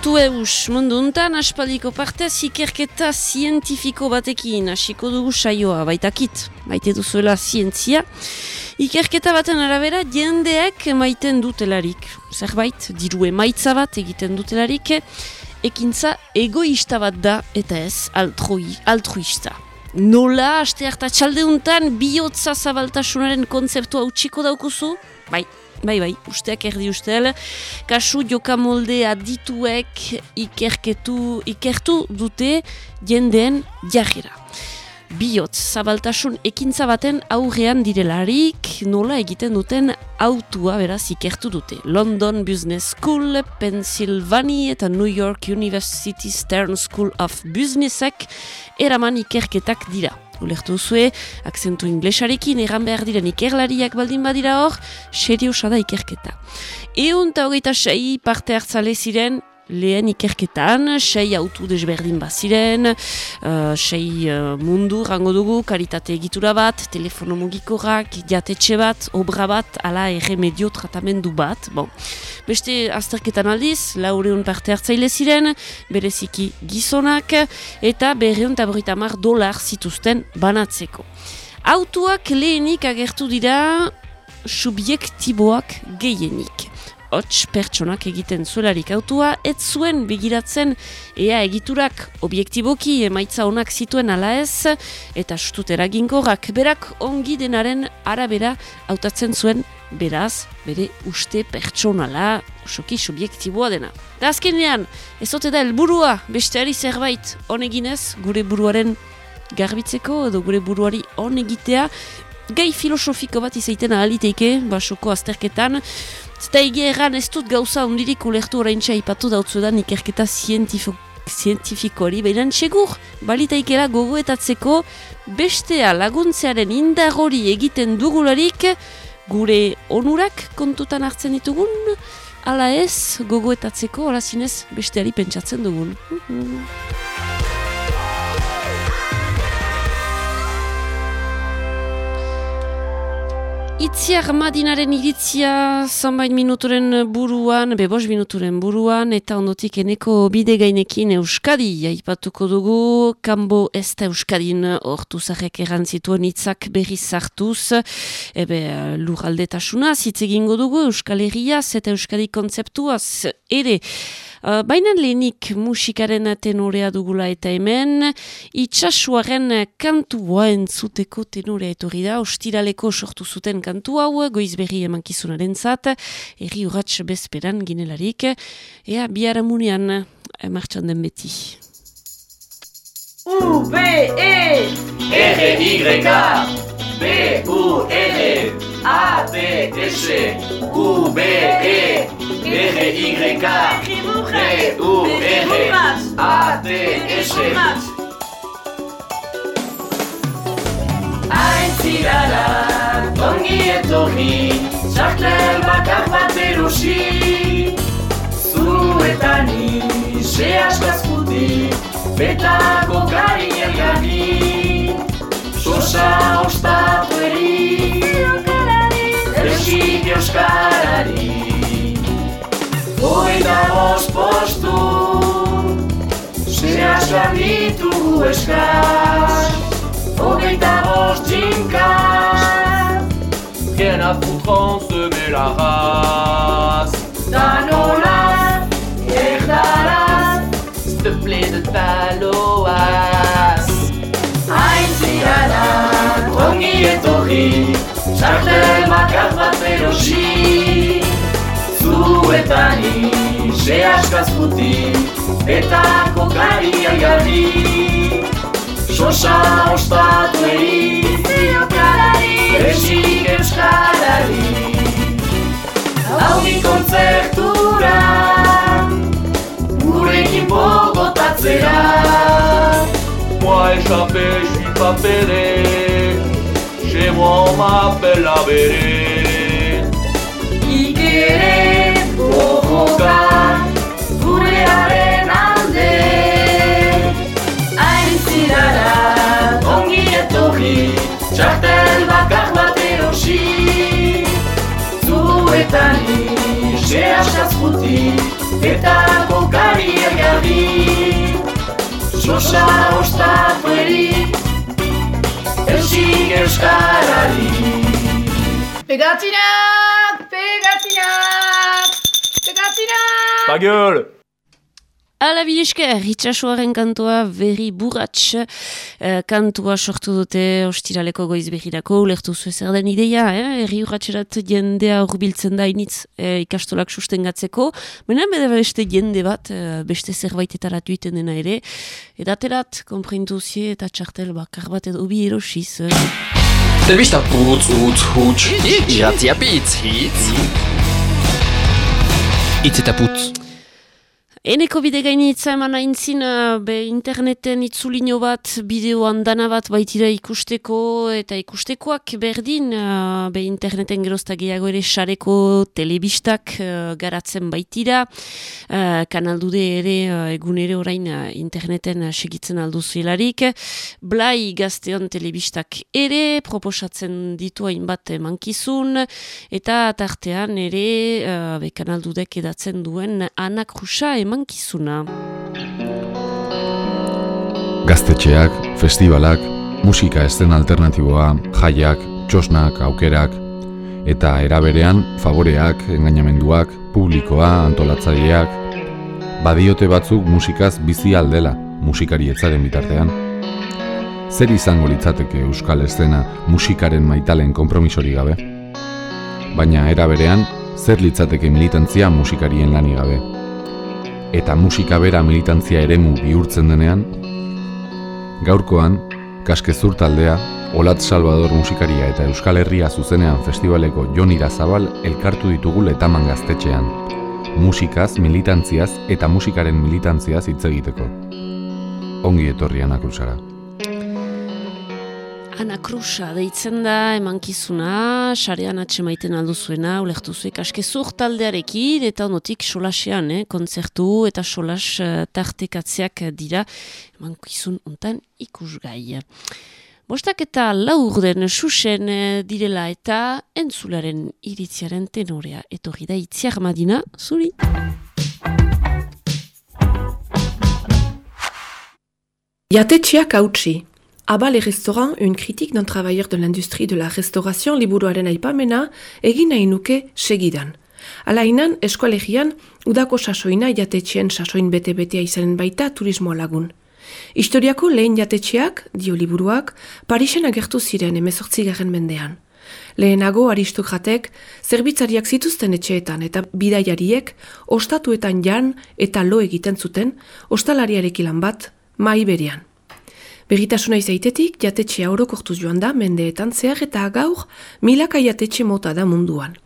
Puntu eus mundu untan, aspaldiko partez, ikerketa zientifiko batekin, hasiko dugu saioa, baitakit, maite duzuela zientzia. Ikerketa baten arabera, jendeek maiten dutelarik. Zerbait, diru emaitza bat egiten dutelarik, ekintza egoista bat da, eta ez altrui, altruista. Nola, aste harta txalde untan, bihotza zabaltasunaren konzeptua utxiko daukuzu? Bai, Bai, bai, usteak erdi ustel, kasu jokamolde adituek ikerketu, ikertu dute jendeen jarrera. Biot, zabaltasun ekintza baten aurrean direlarik nola egiten duten autua beraz ikertu dute. London Business School, Pennsylvania eta New York University Stern School of Businessek eraman ikerketak dira. Ulertu zue, akzentu inglesarekin egan behar diren ikerlariak baldin badira hor, seriosa da ikerketa. Eun eta hogeita sei parte hartzale ziren lehen ikerketan, sei autu desberdin baziren, uh, sei uh, mundu rango dugu, karitate egitura bat, telefono mugikorrak, jatetxe bat, obra bat, ala erremedio tratamendu bat. Bon. Beste azterketan aldiz, laureun parte hartzaile ziren, bereziki gizonak, eta berreun eta mar dolar zituzten banatzeko. Autuak lehenik agertu dira subjektiboak gehienik hots pertsonak egiten zuelarik autua, ez zuen begiratzen ea egiturak. Objektiboki emaitza onak zituen ala ez, eta sutut eraginkorrak. Berak ongi denaren arabera hautatzen zuen beraz, bere uste pertsonala, usoki subjektiboa dena. Da azkenean, ez ote da helburua besteari zerbait oneginez, gure buruaren garbitzeko edo gure buruari onegitea, gai filosofiko bat izaiten ahaliteike, basoko azterketan, Zeta egi erran ez dut gauza ondirik ulertu orain ipatu dautzu da ikerketa zientifiko hori, baina txegur, balita ikera gogoetatzeko bestea laguntzearen indar hori egiten dugularik gure onurak kontutan hartzen ditugun, ala ez gogoetatzeko, ala zinez besteari pentsatzen dugun. Itziar Madinaren iritzia zonbait minuturen buruan, bebos minuturen buruan, eta ondotik eneko bide gainekin Euskadi, jaipatuko dugu, kanbo ez da Euskadin ortu zarek erantzituen itzak berri zartuz, ebe luraldetasuna, zitzegingo dugu Euskal Herriaz eta Euskadi kontzeptuaz, ere, Uh, Baina lehenik musikaren tenorea dugula eta hemen, itxasuaren kantua entzuteko tenorea etorri da, ostiraleko sortu zuten kantu hau, goizberri emankizunaren zat, erri urratx bezperan ginelarik, ea biharamunean eh, martxan den beti. U, B, E, R, Y, B, U, R, A, B, S, U, B, E, R, Y, B, U, R, A, D, S. Aintzirara, ongi etorri, sartler bakar bat erosi. Zuetani, se askazkuti, betako kari elgarri. Sosa ostatu eri, eusik euskarari. Hogeita bost postu, zea zanditu eskaz. Hogeita bost jinkaz, rien à foutre on se met la race. Erdaraz, s'il te plaît de taloaz. Haintziara, ongi etorri, txartel makar bat erosi. Zuetani, se askazputi, eta kokari algarri. Sosa ostatu eri, ziokarari, esik euskarari. Audi kontzertura, gurekin bogotatzera. Moi échappé, je suis pas pédé, chez Zuetani, se kaskazputi eta kokari egarri Sosa ostatu eri Eusik euskarari Pegatinak! Pegatinak! Pegatinak! Bagiol! Ala bideske, ritxasuaren kantua berri burratx eh, kantua sortu dute ostiraleko goiz behirako, ulertu zu ezer den ideia, eh? erri urratxerat jendea urbiltzen da initz eh, ikastolak sustengatzeko, baina bede beste jende bat, eh, beste zerbaitetaratu iten dena ere, edaterat, komprentuzie eta txartel bakar bat edo bi erosiz. Eh? Telebista putz, utz, huts, iratzia pitz, hitz. Itz eta putz. Eneko bide gainitza eman aintzin, uh, be interneten itzulino bat, bideoan dana bat baitira ikusteko, eta ikustekoak berdin, uh, be interneten gerozta gehiago ere sareko telebistak uh, garatzen baitira, kanaldude ere egun ere orain interneten segitzen alduzuelarik, blai gazteon telebistak ere, proposatzen ditu hainbat mankizun, eta tartean ere be kanaldudek edatzen duen anakrusa emankizuna. Gaztetxeak, festivalak, musika esten alternatiboa, jaiak, txosnak, aukerak, eta eraberean favoreak, engainamenduak, publikoa, antolatzaileak, badiote batzuk musikaz bizi aldela, musikari etzaren bitartean. Zer izango litzateke euskal estena musikaren maitalen konpromisori gabe? Baina eraberean, zer litzateke militantzia musikarien lani gabe? Eta musika bera militantzia eremu bihurtzen denean, Gaurkoan, Kaskezur taldea, Olat Salvador musikaria eta Euskal Herria zuzenean festivaleko Jon Irazabal elkartu ditugu letaman gaztetxean. Musikaz, militantziaz eta musikaren militantziaz hitz egiteko. Ongi etorri anakrusara. Anakrusa deitzen da emankizuna, sarean atxemaiten alduzuena, ulektu zuek askezur taldearekin, eta onotik solasean, eh, kontzertu eta solas uh, tartekatzeak dira emankizun untan ikusgai. Bostak eta laur den susen eh, direla eta entzularen iritziaren tenorea. Etorri da itziar madina, zuri. Jatetxeak hautsi. Abal et restaurant, une critique d'un travailleur de l'industrie de la restauration liburuaren aipamena egin nahi nuke segidan. Alainan, eskualegian, udako sasoina jatetxean sasoin bete-betea izanen baita turismoa lagun. Historiako lehen jatetxeak, dio liburuak, Parisen agertu ziren emezortzigaren mendean. Lehenago aristokratek, zerbitzariak zituzten etxeetan eta bidaiariek, ostatuetan jan eta lo egiten zuten, ostalariarekilan bat, mai berean. Berritasuna izaitetik, jatetxe orokortuz joan da, mendeetan zehar eta gaur, milaka jatetxe mota da munduan.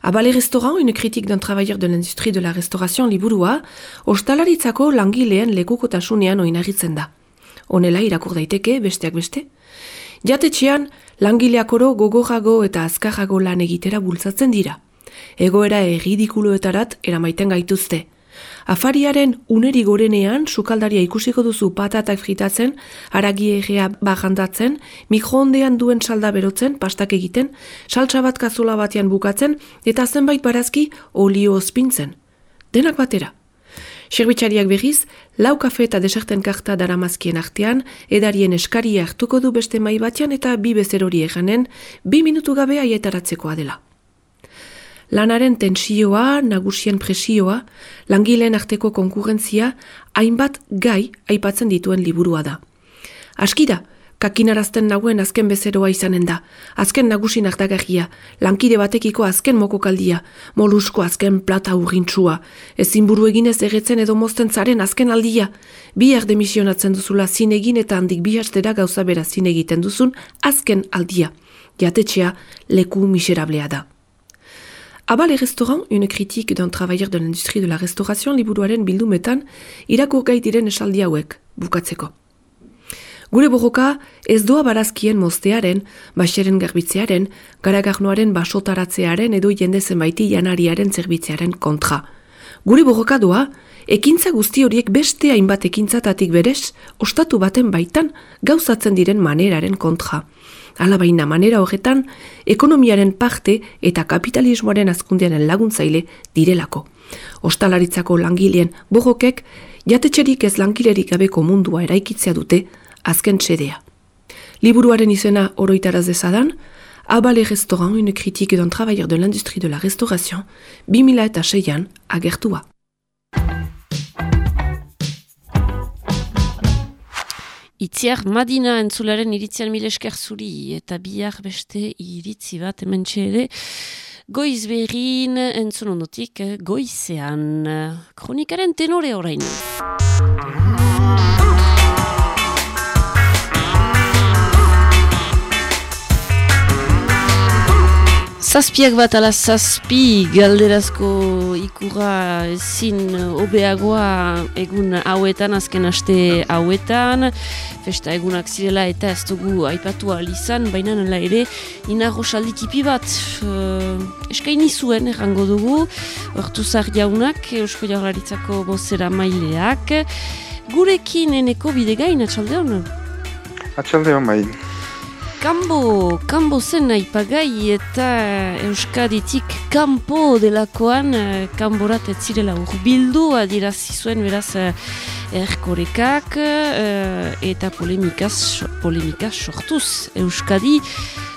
Abale Restaurant, une critique d'un travailleur de l'industrie de la restauration liburua, ostalaritzako langileen lekukotasunean oinarritzen da. Honela irakur daiteke, besteak beste. Jatetxean, langileak oro gogorago eta azkarrago lan egitera bultzatzen dira. Egoera erridikuloetarat eramaiten gaituzte. Afariaren uneri gorenean, sukaldaria ikusiko duzu patatak fritatzen, aragi egea bajandatzen, mikroondean duen salda berotzen, pastak egiten, saltsa bat kazula batean bukatzen, eta zenbait barazki olio ospintzen. Denak batera. Serbitxariak berriz, lau kafe eta deserten karta daramazkien artean, edarien eskaria hartuko du beste mai batean eta bi bezerori eganen, bi minutu gabe aietaratzekoa dela. Lanaren tensioa, nagusien presioa, langileen arteko konkurrentzia, hainbat gai aipatzen dituen liburua da. Aski da, kakinarazten nagoen azken bezeroa izanen da, azken nagusi nartagarria, lankide batekiko azken mokokaldia, molusko azken plata urrintzua, ezin buru eginez erretzen edo mozten zaren azken aldia, bi demisionatzen duzula zinegin eta handik bi hastera gauza bera zinegiten duzun azken aldia. Jatetxea leku miserablea da. Abal et restaurant, une critique d'un travailleur de l'industrie de la restauration liburuaren bildumetan irakur gai diren esaldi hauek, bukatzeko. Gure borroka ez doa barazkien moztearen, baseren garbitzearen, garagarnoaren basotaratzearen edo jende zenbaiti janariaren zerbitzearen kontra. Gure borroka doa, ekintza guzti horiek beste hainbat ekintzatatik berez, ostatu baten baitan gauzatzen diren maneraren kontra. Alabaina manera horretan, ekonomiaren parte eta kapitalismoaren azkundearen laguntzaile direlako. Ostalaritzako langileen borrokek, jatetxerik ez langilerik gabeko mundua eraikitzea dute azken txedea. Liburuaren izena oroitaraz dezadan, Abale Restaurant, une critique d'un travailleur de l'industrie de la restauration, 2006an agertua. Itziar Madina entzularen iritzian mile esker zuri eta bihar beste iritzi bat hemen ere goiz behin entzun ondotik goizean kronikaren tenore orain. Zazpiak bat ala zazpi galderazko ikura ezin obeagoa egun hauetan, azken aste hauetan, festa egunak zirela eta ez dugu aipatu alizan, baina nela ere inarro saldikipi bat uh, eskaini zuen errango dugu, ortu zar jaunak, Eusko Jaurlaritzako bozera maileak, gurekin eneko bidegain, atxalde hon? Atxalde hon bai. Kambo, kambo zen nahi pagai eta Euskaditik kampo delakoan eh, kamborat ez zirela urbildu adirazi zuen beraz eh, erkorekak eh, eta polemikaz, polemikaz sortuz Euskadi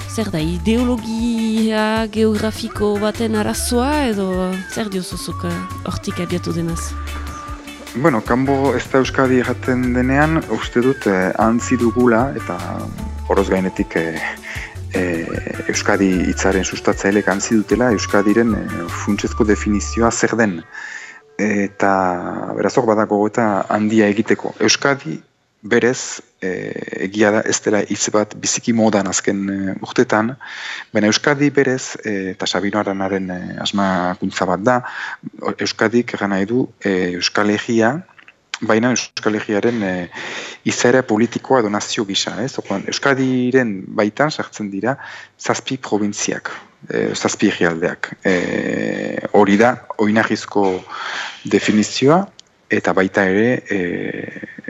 zer da ideologia geografiko baten arazoa edo zer diozuzuk hortik abiatu denaz? Bueno, kanbo ez da Euskadi jaten denean, uste dut eh, antzi dugula eta horoz gainetik e, e, Euskadi hitzaren sustatzailek antzi dutela Euskadiren e, funtsezko definizioa zer den eta berazok badako eta handia egiteko. Euskadi berez e, egia da ez dela hitz bat biziki modan azken e, urtetan, baina Euskadi berez e, eta Sabino Aranaren e, asmakuntza bat da, Euskadik gana edu e, Euskal Egia, baina Euskal Herriaren e, izaera politikoa edo nazio gisa. Ez? Okuan, Euskadiren baitan sartzen dira zazpi provintziak, e, zazpi egialdeak. E, hori da, oinahizko definizioa, eta baita ere e,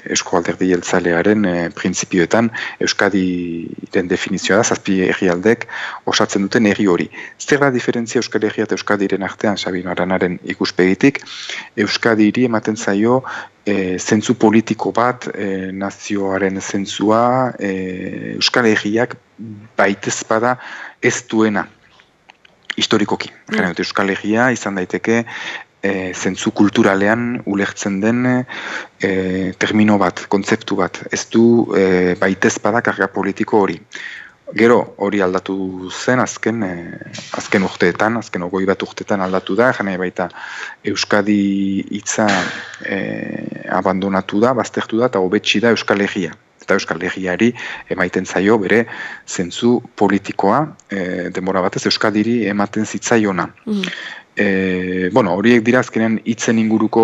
Eusko Alderdi Jeltzalearen e, printzipioetan Euskadiren definizioa da, zazpi egialdek osatzen duten egi hori. Zer da diferentzia Euskal Herria eta Euskadiren artean, Sabino Aranaren ikuspegitik, Euskadiri ematen zaio e, zentzu politiko bat, e, nazioaren zentzua, e, Euskal Herriak baitez bada ez duena historikoki. Mm. Euskal Herria izan daiteke e, zentzu kulturalean ulertzen den e, termino bat, kontzeptu bat. Ez du e, baitez bada karga politiko hori. Gero hori aldatu zen azken e, azken urteetan, azken ogoi bat urteetan aldatu da, jane baita Euskadi hitza e, abandonatu da, baztertu da, eta hobetsi da Euskal Herria. Eta Euskal Herriari emaiten zaio bere zentzu politikoa, e, demora batez Euskadiri ematen zitzaiona. Mm e, bueno, horiek dira azkenen hitzen inguruko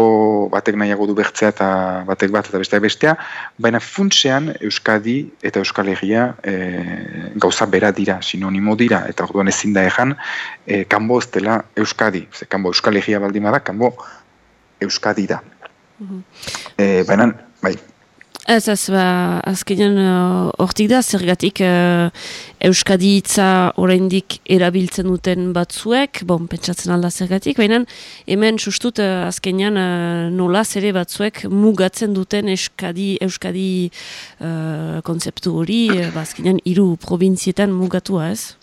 batek nahiago du bertzea eta batek bat eta besteak bestea, baina funtsean Euskadi eta Euskal Herria e, gauza bera dira, sinonimo dira, eta orduan ezin da ejan, e, kanbo ez dela Euskadi, ze kanbo Euskal Herria baldima da, kanbo Euskadi da. Mm baina, bai, Ez ez, ba, azkenean uh, hortik da, zergatik uh, Euskadi hitza oraindik erabiltzen duten batzuek, bon, pentsatzen alda zergatik, baina hemen sustut uh, azkenean uh, nolaz ere batzuek mugatzen duten Euskadi, Euskadi uh, konzeptu hori, uh, ba, azkenean hiru provinzietan mugatua ez?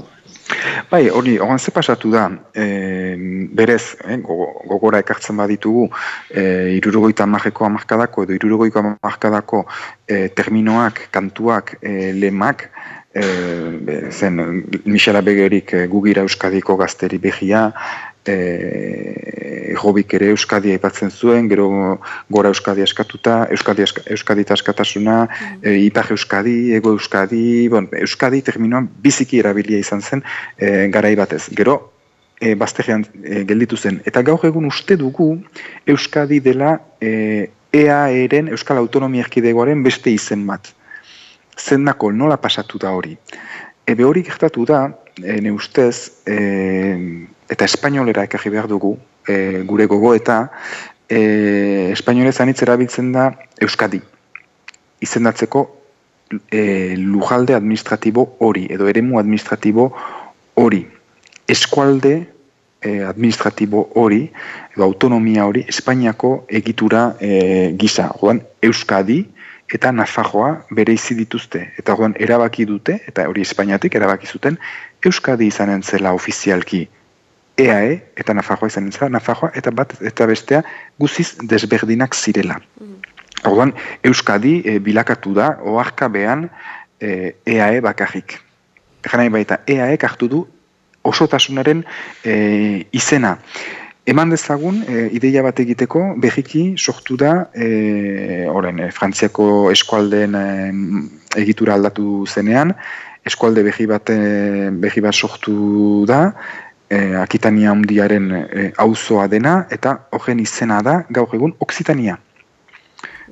Bai, hori, horan ze pasatu da, e, berez, eh, gogora ekartzen baditugu, e, irurogoita marreko amarkadako edo irurogoiko amarkadako e, terminoak, kantuak, e, lemak, e, zen, Michela Begerik gugira euskadiko gazteri behia, e, jobik ere Euskadi aipatzen zuen, gero gora Euskadi askatuta, Euskadi, Euskadi askatasuna, mm. e, Ipar Euskadi, Ego Euskadi, bon, Euskadi terminoan biziki erabilia izan zen e, garai batez. Gero, e, baztegean e, gelditu zen. Eta gaur egun uste dugu Euskadi dela e, EAEren Euskal Autonomia Erkidegoaren beste izen bat. Zendako nola pasatu da hori. Ebe hori gertatu da, e, ne ustez, e, eta espainolera ekarri behar dugu, e, gure gogo eta e, espainolez anitz erabiltzen da Euskadi. Izendatzeko e, lujalde administratibo hori, edo eremu administratibo hori. Eskualde e, administratibo hori, edo autonomia hori, Espainiako egitura e, gisa. Joan, Euskadi eta Nafajoa bere izi dituzte. Eta joan, erabaki dute, eta hori Espainiatik erabaki zuten, Euskadi izanen zela ofizialki EAE eta Nafajoa izanen zela, Nafajoa eta bat eta bestea guziz desberdinak zirela. Mm. Orduan, Euskadi e, bilakatu da, oarkabean e, EAE bakarrik. Egan nahi baita, EAE hartu du osotasunaren e, izena. Eman dezagun, e, ideia bat egiteko, behiki sortu da, e, oren, e, Frantziako eskualdeen e, egitura aldatu zenean, eskualde behi bat, e, behi bat sortu da, e, Akitania hundiaren e, auzoa dena, eta horren izena da, gaur egun, Oksitania.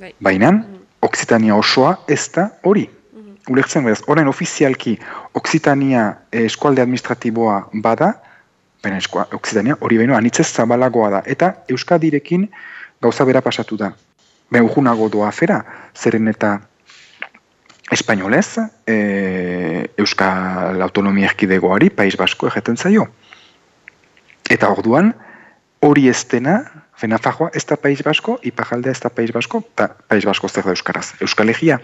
Bai. Baina, mm. Oksitania osoa ez da hori. Mm. Ulertzen behaz, horren ofizialki Oksitania eh, eskualde administratiboa bada, baina Oksitania hori baino anitzez zabalagoa da. Eta Euskadirekin gauza bera pasatu da. Baina urgunago doa fera, zeren eta espainolez, e, Euskal Autonomia Erkidegoari, País Basko egeten zaio. Eta orduan, hori ez dena, Nafarroa ez da País Basko, Ipajaldea ez da País Basko, eta País Basko zer da Euskaraz, Euskal Egia.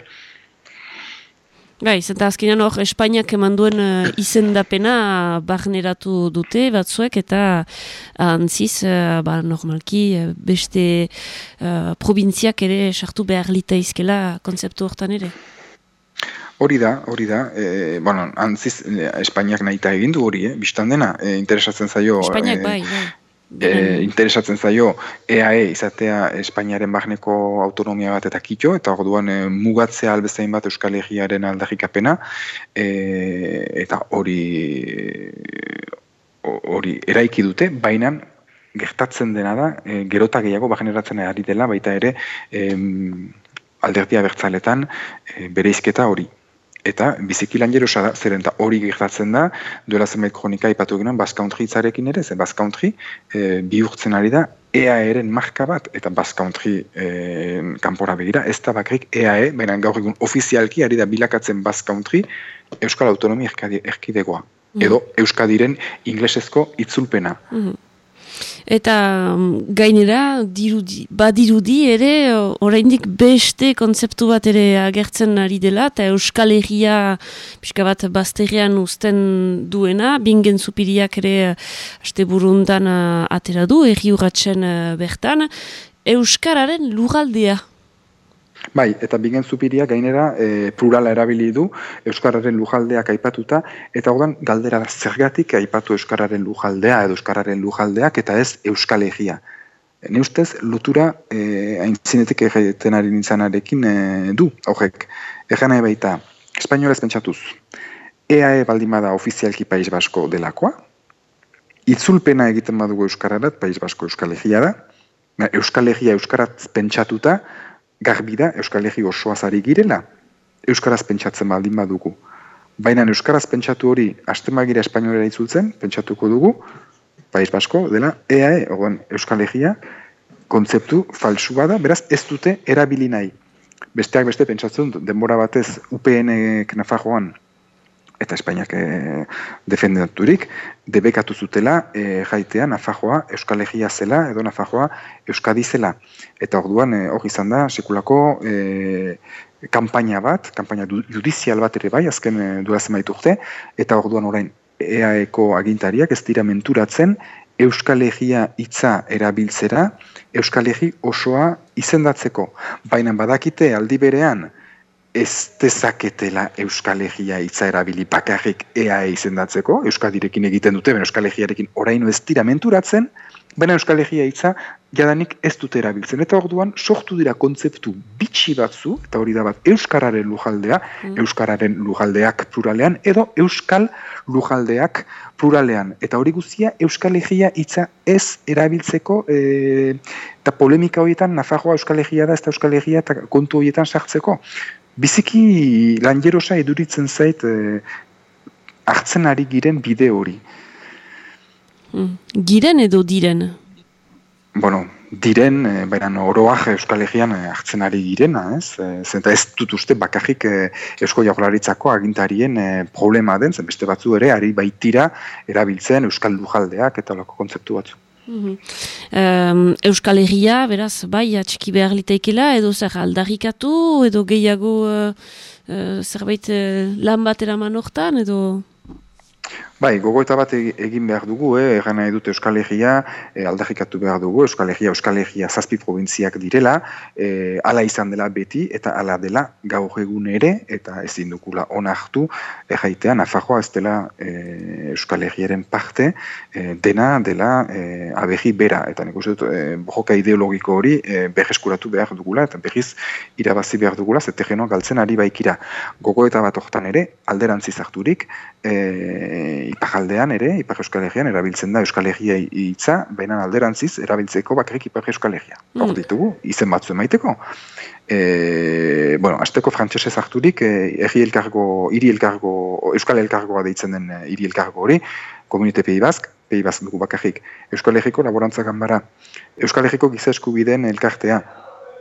Bai, zenta azkenean hor, Espainiak eman duen uh, izendapena barneratu dute batzuek, eta antziz, uh, ba, normalki, beste uh, provintziak ere sartu behar lita izkela konzeptu hortan ere. Hori da, hori da, e, bueno, antziz, Espainiak nahita egin du hori, eh? biztan dena, e, interesatzen zaio... Espainiak bai, bai. e, interesatzen zaio EAE izatea Espainiaren barneko autonomia bat eta kitxo, eta orduan e, mugatzea albezain bat Euskal Herriaren aldarrikapena, e, eta hori hori eraiki dute, baina gertatzen dena da, e, gerota gehiago bageneratzen ari dela, baita ere e, alderdia bertzaletan e, bere izketa hori eta biziki lan da, zeren eta hori gertatzen da, duela zenbait kronika ipatu ginen, Basque Country itzarekin ere, zen Basque Country e, bihurtzen ari da, EAE-ren marka bat, eta Basque Country e, kanpora begira, ez da bakrik EAE, baina gaur egun ofizialki ari da bilakatzen Basque Country Euskal Autonomia erkidegoa. Mm. Edo Euskadiren inglesezko itzulpena. Mm Eta mm, gainera, dirudi, badirudi ere, oraindik beste kontzeptu bat ere agertzen ari dela, eta Euskal Herria, pixka bat, bazterrean uzten duena, bingen zupiriak ere, haste burundan atera du, erri urratzen bertan, Euskararen lugaldea. Bai, eta bigen zupiria gainera e, plurala erabili du Euskararen lujaldeak aipatuta, eta ordan galdera da zergatik aipatu Euskararen lujaldea edo Euskararen lujaldeak eta ez Euskal Egia. Ne ustez, lutura e, aintzinetik egiten ari nintzanarekin e, du, horrek. Egan nahi baita, espainolez pentsatuz, EAE baldin bada ofizialki País Basko delakoa, itzulpena egiten badugu Euskararat, País Basko Euskal da, Euskal Egia Euskarat pentsatuta, garbi da Euskal Herri osoa zari girela, Euskaraz pentsatzen baldin badugu. Baina Euskaraz pentsatu hori, hasten magira espainolera itzultzen, pentsatuko dugu, Paiz Basko, dela EAE, ogon Euskal Herria, kontzeptu falsu bada, beraz ez dute erabili nahi. Besteak beste pentsatzen, denbora batez UPN-ek Nafarroan eta Espainiak e, defendaturik, debekatu zutela e, jaitea Nafajoa Euskal Egia zela edo Nafajoa Euskadi zela. Eta orduan e, hor izan da sekulako e, kampaina bat, kampaina judizial bat ere bai, azken e, duazen urte, eta orduan orain EAEko agintariak ez dira menturatzen Euskal Egia hitza erabiltzera, Euskal Egi osoa izendatzeko. Baina badakite aldi berean, ez dezaketela Euskal Herria hitza erabili bakarrik EAE izendatzeko, Euskadirekin egiten dute, ben Euskal Herriarekin oraino ez dira menturatzen, baina Euskal Herria hitza jadanik ez dute erabiltzen. Eta orduan sortu dira kontzeptu bitxi batzu, eta hori da bat Euskararen lujaldea, mm. Euskararen lujaldeak pluralean, edo Euskal lujaldeak pluralean. Eta hori guztia Euskal Herria hitza ez erabiltzeko, e, eta polemika horietan, Nafarroa Euskal Herria da, ez da Euskal Herria, eta kontu horietan sartzeko biziki lanjerosa eduritzen zait eh, hartzen ari giren bide hori. Hmm. Giren edo diren? Bueno, diren, e, baina oroak Euskal Herrian e, hartzen ari direna, ez? E, zenta ez dut uste bakarrik e, Eusko Jaurlaritzako agintarien e, problema den, zen beste batzu ere, ari baitira erabiltzen Euskal Lujaldeak eta lako kontzeptu batzu. Mm Euskal Herria, beraz, bai, atxiki behar liteikela, edo zer aldarrikatu, edo gehiago zerbait lan bat eraman hortan, edo... Bai, gogoeta bat egin behar dugu, eh, erran nahi dute Euskal Herria, e, behar dugu, Euskal Herria, Euskal Herria zazpi provintziak direla, e, ala izan dela beti, eta ala dela gaur egun ere, eta ezin dukula onartu, erraitea, Nafarroa ez dela e, Euskal Herriaren parte, e, dena dela e, aberri bera, eta nik uste dut, e, bojoka ideologiko hori e, berreskuratu behar dugula, eta berriz irabazi behar dugula, zete galtzen ari baikira. Gogoeta bat hortan ere, alderantzi zarturik, e, ipajaldean ere, ipar euskal egian, erabiltzen da euskal egia hitza, baina alderantziz, erabiltzeko bakarrik ipar euskal egia. Mm. Hor ditugu, izen batzu emaiteko. E, bueno, azteko frantzese zarturik, e, egi elkargo, iri elkargo, euskal elkargoa deitzen den e, iri elkargo hori, komunite pei bazk, pei bazk dugu bakarrik. Euskal Herriko laborantza ganbara, Euskal Herriko giza eskubideen elkartea,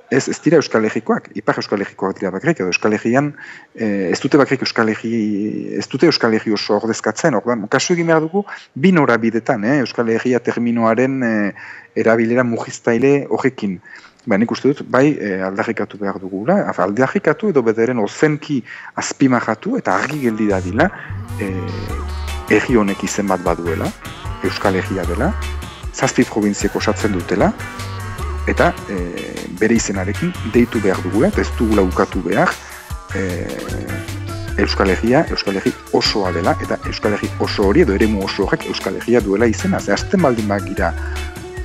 ez, ez dira Euskal Herrikoak, ipar Euskal Herrikoak dira bakrik, edo Euskal Herrian, eh, ez dute bakrik Euskal Herri, ez dute Euskal Herri oso ordezkatzen, ordan, kasu egin behar dugu, bi norabidetan, eh, Euskal Herria terminoaren eh, erabilera mugiztaile horrekin. Ba, nik uste dut, bai eh, aldarrikatu behar dugula, aldarrikatu edo bederen ozenki azpimahatu eta argi geldi dadila, eh, erri honek izen bat baduela, Euskal Herria dela, zazpi provinzieko osatzen dutela, eta e, bere izenarekin deitu behar dugula, eta ez dugula ukatu behar e, Euskal Herria, Euskal Herri osoa dela, eta Euskal Herri oso hori edo eremu oso horrek Euskal Herria duela izena. Ze azten baldin bagira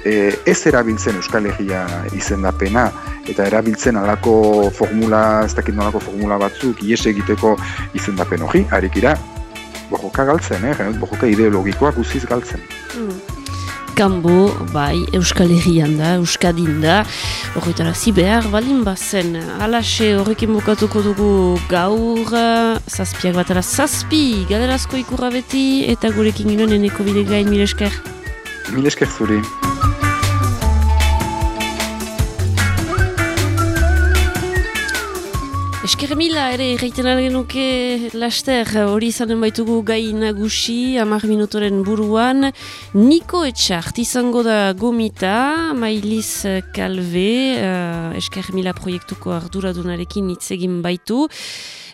e, ez erabiltzen Euskal Herria izendapena, eta erabiltzen alako formula, ez dakit nolako formula batzuk, ies egiteko izendapen hori, harikira, bojoka galtzen, eh? bojoka ideologikoak guziz galtzen. Mm kanbo, bai, Euskal Herrian da, Euskadin da, horretara behar balin bazen, alaxe horrekin bukatuko dugu gaur, zazpiak batara zazpi, galerazko ikurra beti, eta gurekin ginoen eneko bide gain, milesker. Milesker zuri. Esker mila ere erraiten genuke laster. Hori izanen baitugu gai nagusi amar minutoren buruan. Niko Etxart izango da gomita Mailiz Kalve uh, Esker mila proiektuko arduradunarekin hitz egin baitu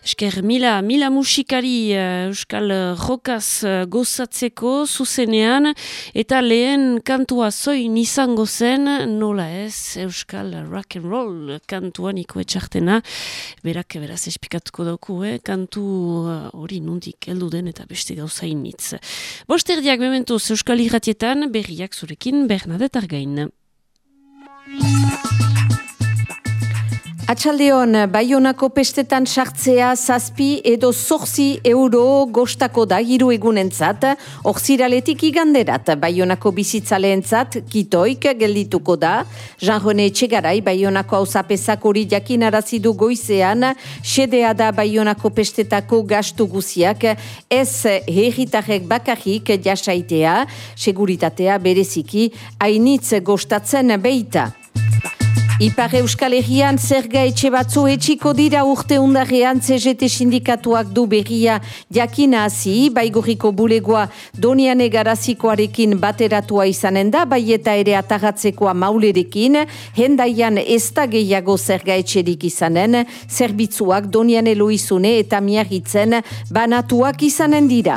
Esker mila, mila musikari uh, Euskal Rokaz uh, gozatzeko zuzenean eta lehen kantua zoin izango zen nola ez Euskal Rock and Roll kantua niko etxartena berak beraz espikatuko dauku eh? kantu uh, hori uh, nundik heldu den eta beste gauzain nitz. Bosterdiak mementuz Euskal Iratietan berriak zurekin Bernadette Argain. Atxaldeon, Bayonako pestetan sartzea zazpi edo zorzi euro gostako da hiru egunentzat, orziraletik iganderat Bayonako bizitzaleentzat kitoik geldituko da. Jean-René Txegarai, Bayonako hausapezak hori jakin arazidu goizean, sedea da Bayonako pestetako gastu guziak, ez herritarek bakarrik jasaitea, seguritatea bereziki, hainitz gostatzen beita. Ipar Euskal Herrian zerga etxe batzu etxiko dira urte undarrean CGT sindikatuak du berria. Jakina hazi, baigurriko bulegoa doniane garazikoarekin bateratua izanen da, bai eta ere atagatzekoa maulerekin, hendaian ez da gehiago zerga etxerik izanen, zerbitzuak doniane loizune eta miarritzen banatuak izanen dira.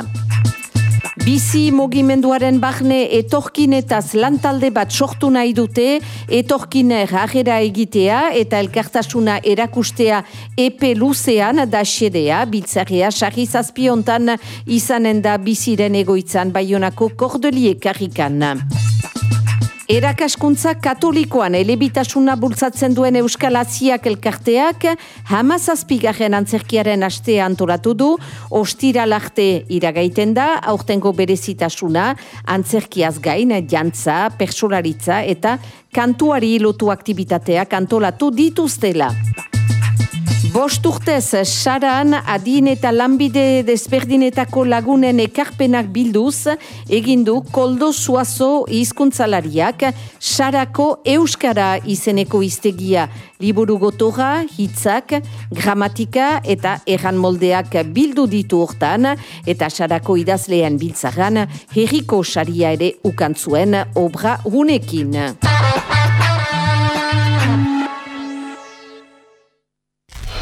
Bizi mogimenduaren bahne etorkinetaz lantalde bat sortu nahi dute, etorkiner agera egitea eta elkartasuna erakustea epe luzean da xedea, biltzarea sarri zazpiontan izanen da biziren egoitzan baionako kordeliek karrikan. Erakaskuntza katolikoan elebitasuna bultzatzen duen Euskal Aziak elkarteak hamazazpigaren antzerkiaren astea antolatu du, ostira larte iragaiten da, aurtengo berezitasuna, antzerkiaz gain, jantza, persolaritza eta kantuari lotu aktivitateak antolatu dituztela. Bost urtez, saran adin eta lanbide desberdinetako lagunen ekarpenak bilduz, egindu koldo suazo hizkuntzalariak sarako euskara izeneko iztegia. Liburu gotora, hitzak, gramatika eta erran moldeak bildu ditu hortan, eta sarako idazlean biltzaran, herriko saria ere ukantzuen obra hunekin.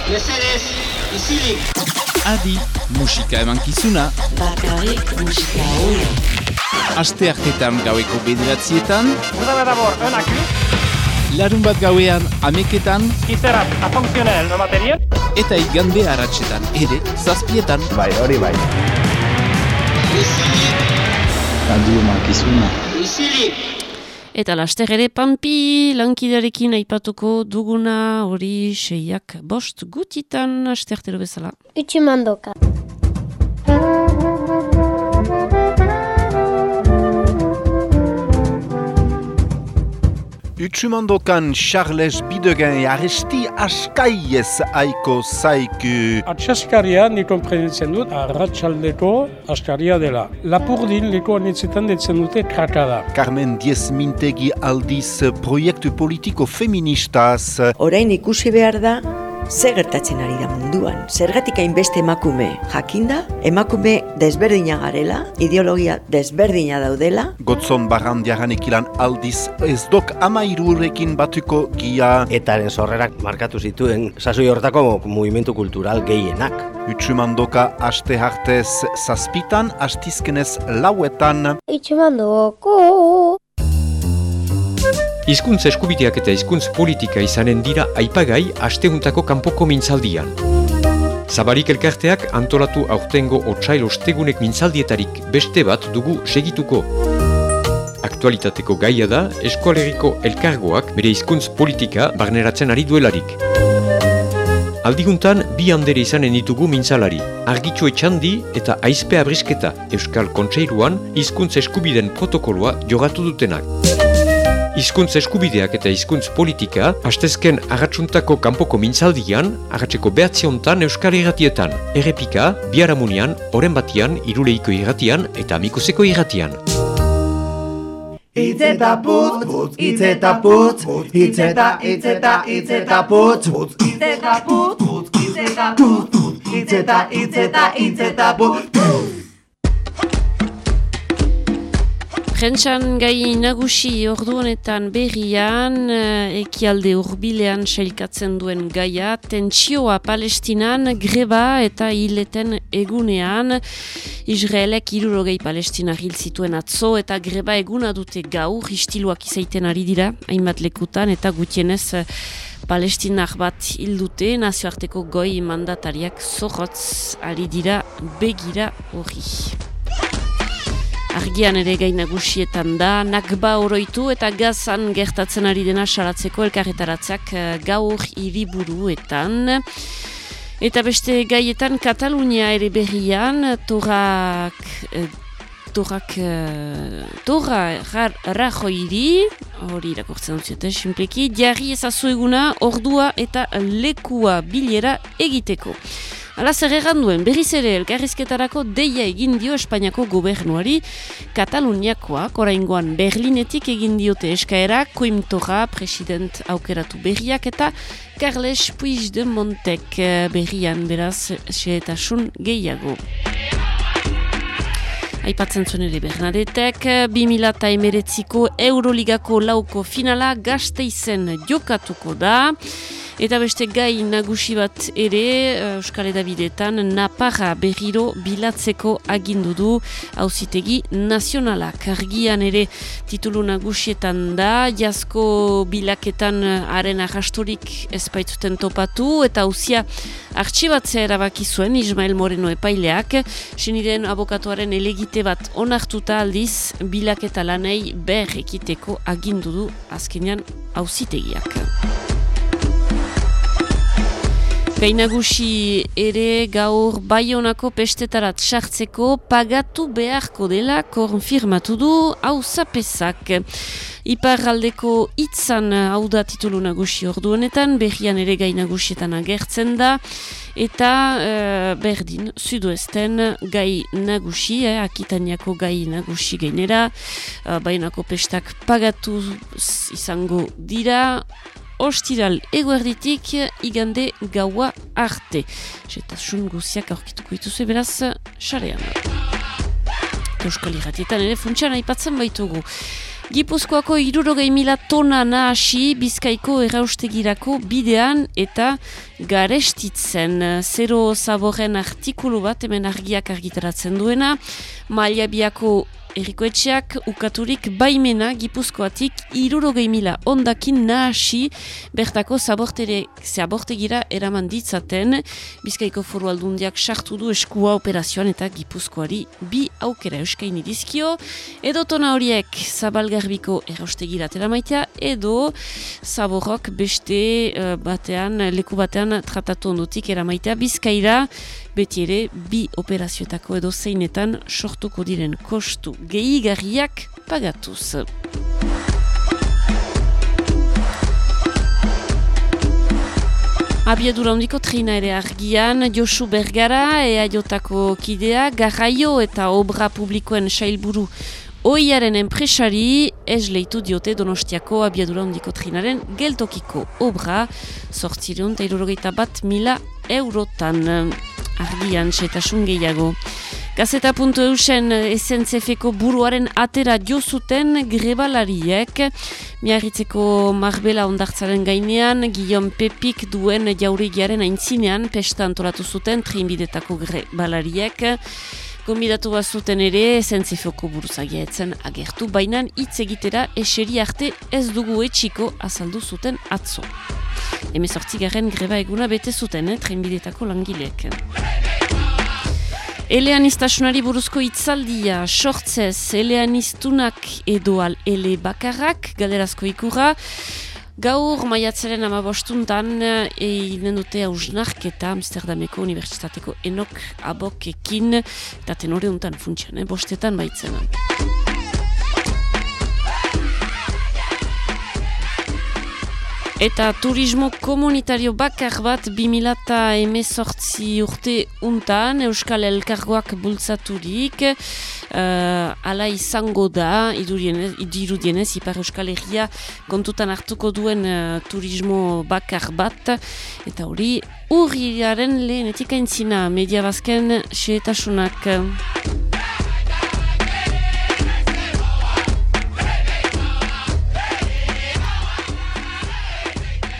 Mesedez, izilik. Adi, musika emankizuna. Bakarrik musika hori. Aste hartetan gaueko bederatzietan. Vous avez d'abord un acus. Larun bat gauean ameketan. Qui sera a fonctionnel, un matériel. Eta igande haratsetan ere zazpietan. Bai, hori bai. Izilik. Adi emankizuna. Izilik. Eta laster ere pampi lankidearekin aipatuko duguna hori seiak bost gutitan astertero bezala. Utsumandoka. Utsumandokan Charles Bidegen arresti askaiez aiko zaiku. Atxaskaria, nik konprenitzen dut, arratsaldeko askaria dela. Lapurdin liko anitzetan ditzen dute krakada. Carmen Diez Mintegi aldiz proiektu politiko feministaz. Orain ikusi behar da, ze gertatzen ari da munduan. Zergatik hainbeste emakume jakinda, emakume desberdina garela, ideologia desberdina daudela. Gotzon barrandiaran ekilan aldiz ez dok amairurekin batuko gia. Etaren sorrerak markatu zituen sasoi hortako movimentu kultural gehienak. Utsumandoka aste hartez zazpitan, astizkenez lauetan. Utsumandoko. Hizkuntz eskubideak eta hizkuntz politika izanen dira aipagai asteuntako kanpoko mintzaldian. Zabarik elkarteak antolatu aurtengo otsail ostegunek mintzaldietarik beste bat dugu segituko. Aktualitateko gaia da eskoaleriko elkargoak bere hizkuntz politika barneratzen ari duelarik. Aldiguntan bi handere izanen ditugu mintzalari, argitxo etxandi eta aizpe abrisketa Euskal Kontseiluan hizkuntz eskubiden protokoloa jogatu dutenak. Hizkuntz eskubideak eta hizkuntz politika, hastezken agatsuntako kanpoko mintzaldian, agatzeko behatzi hontan Euskal Irratietan, errepika, biharamunian, oren batian, iruleiko irratian eta amikuseko irratian. Itzeta putz, putz, itzeta putz, itzeta, itzeta, itzeta putz, putz, itzeta putz, putz, itzeta putz, itzeta, itzeta, itzeta putz, Prentsan gai nagusi ordu honetan berrian, eh, ekialde urbilean sailkatzen duen gaia, tentsioa palestinan greba eta hileten egunean, Israelek irurogei palestina hil zituen atzo eta greba eguna dute gaur, istiluak izaiten ari dira, hainbat lekutan, eta gutienez eh, palestinak bat hil dute, nazioarteko goi mandatariak zorrotz ari dira begira hori. Argian ere gai nagusietan da, nakba oroitu eta gazan gertatzen ari dena saratzeko elkarretaratzak eh, gaur hiriburuetan. Eta beste gaietan Katalunia ere berrian, torrak... Eh, torrak... Eh, torra rajoiri, hori irakortzen dut zuten, simpleki, diarri ezazu eguna, ordua eta lekua bilera egiteko. Hala zer duen, berriz ere elkarrizketarako deia egin dio Espainiako gobernuari Kataluniakoak, oraingoan Berlinetik egin diote eskaera, Koimtora president aukeratu berriak eta Carles Puigdemontek berrian beraz xeetasun gehiago. Aipatzen zuen ere Bernadetek, 2008ko Euroligako lauko finala gazte izen jokatuko da. Eta beste gai nagusi bat ere, Euskal Edabidetan, Naparra berriro bilatzeko agindu du hauzitegi nazionalak. Argian ere titulu nagusietan da, jasko bilaketan haren arrastorik ezpaitzuten topatu, eta hauzia artxibatzea erabaki zuen Ismael Moreno epaileak, seniden abokatuaren elegite bat onartuta aldiz, bilaketa lanei ber ekiteko agindu du azkenean hauzitegiak. Gainagusi ere gaur baionako pestetarat sartzeko pagatu beharko dela konfirmatu du hau zapezak. Iparraldeko itzan hau da titulu nagusi orduanetan, berrian ere gainagusietan agertzen da, eta uh, berdin, sudoesten gai nagusi, eh, akitaniako gai nagusi gainera, uh, baionako pestak pagatu izango dira, ostiral eguerditik igande gaua arte. Eta sun guziak aurkituko dituzu beraz xarean. Euskal Iratietan ere funtsian aipatzen baitugu. Gipuzkoako irurogei mila tona nahasi bizkaiko erraustegirako bidean eta garestitzen. Zero zaboren artikulu bat hemen argiak argitaratzen duena. Maliabiako Erikoetxeak ukaturik baimena gipuzkoatik irurogei mila ondakin nahasi bertako zabortegira eraman ditzaten. Bizkaiko foru aldundiak sartu du eskua operazioan eta gipuzkoari bi aukera euskaini dizkio. Edo tona horiek zabalgarbiko eraustegira maitea edo zaborok beste uh, batean, leku batean tratatu ondotik eramaitea Bizkaira beti ere bi operazioetako edo zeinetan sortuko diren kostu gehigarriak pagatuz. Abiadura hondiko trina ere argian, Josu Bergara, ea jotako kidea, garraio eta obra publikoen sailburu Oiaren enpresari ez leitu diote donostiako abiadura hondiko trinaren geltokiko obra, sortzireun eta bat mila eurotan argian setasun gehiago. Gazeta puntu eusen esentzefeko buruaren atera jozuten grebalariek, miarritzeko marbela ondartzaren gainean, Guillaume Pepik duen jauregiaren aintzinean, pesta antolatu zuten trinbidetako grebalariek, Gombidatu bat zuten ere, esentzefeko buruzagia etzen agertu, bainan hitz egitera eseri arte ez dugu etxiko azaldu zuten atzo. Hemezortzigaren greba eguna bete zuten, eh, trenbidetako langileek. Eleanistasunari buruzko itzaldia, sortzez, eleanistunak edo al ele bakarrak, galerazko ikura, Gaur maiatzaren ama bostuntan egin dute hausnarketa Amsterdameko Unibertsitateko enok abokekin eta tenore untan funtsian, eh? bostetan baitzen. Eta turismo komunitario bakar bat 2018 urte untan Euskal Elkargoak bultzaturik uh, ala izango da irudienez, Ipar Euskal Herria kontutan hartuko duen uh, turismo bakar bat eta hori urriaren lehenetik aintzina media bazken xeetasunak.